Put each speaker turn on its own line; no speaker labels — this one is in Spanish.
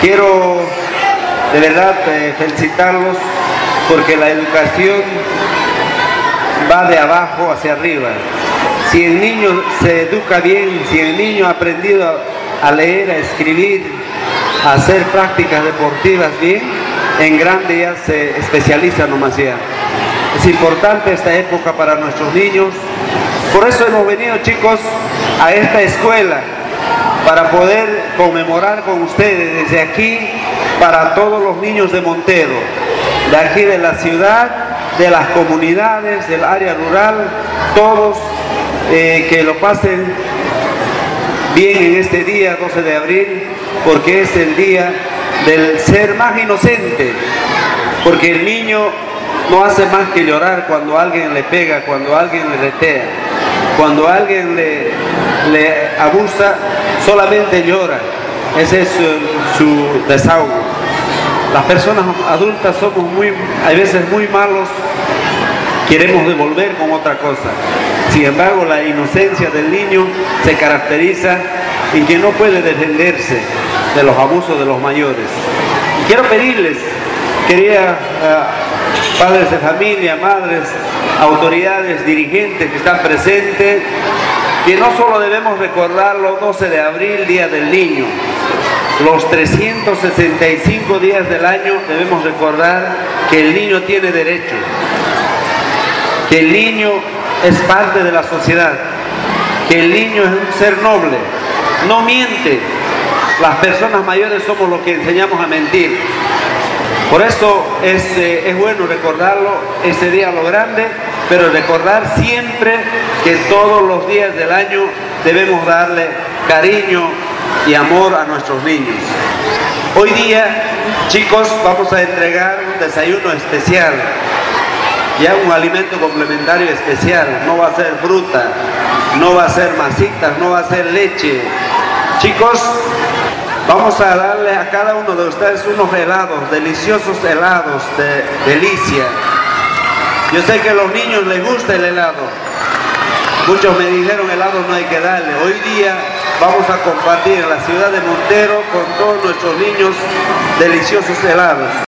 Quiero de verdad eh, felicitarlos porque la educación va de abajo hacia arriba. Si el niño se educa bien, si el niño ha aprendido a leer, a escribir, a hacer prácticas deportivas bien, en grande ya se especializa nomás ya. Es importante esta época para nuestros niños. Por eso hemos venido chicos a esta escuela para poder conmemorar con ustedes desde aquí para todos los niños de Montero, de aquí de la ciudad, de las comunidades, del área rural, todos eh, que lo pasen bien en este día 12 de abril, porque es el día del ser más inocente, porque el niño no hace más que llorar cuando alguien le pega, cuando alguien le retea, cuando alguien le, le abusa, solamente llora. Ese es su, su desahogo. Las personas adultas somos muy, a veces muy malos, queremos devolver con otra cosa. Sin embargo, la inocencia del niño se caracteriza en que no puede defenderse de los abusos de los mayores. quiero pedirles, quería uh, padres de familia, madres, autoridades, dirigentes que están presentes, que no solo debemos recordar los 12 de abril, Día del Niño, los 365 días del año debemos recordar que el niño tiene derechos, que el niño es parte de la sociedad, que el niño es un ser noble, no miente. Las personas mayores somos los que enseñamos a mentir. Por eso es, eh, bueno recordarlo ese día lo grande, pero recordar siempre que todos los días del año debemos darle cariño y amor a nuestros niños. Hoy día, chicos, vamos a entregar un desayuno especial, ya un alimento complementario especial. No va a ser fruta, no va a ser masitas, no va a ser leche. Chicos, vamos a darle a cada uno de ustedes unos helados, deliciosos helados de delicia. Yo sé que a los niños les gusta el helado. Muchos me dijeron helado no hay que darle. Hoy día vamos a compartir en la ciudad de Montero con todos nuestros niños deliciosos helados.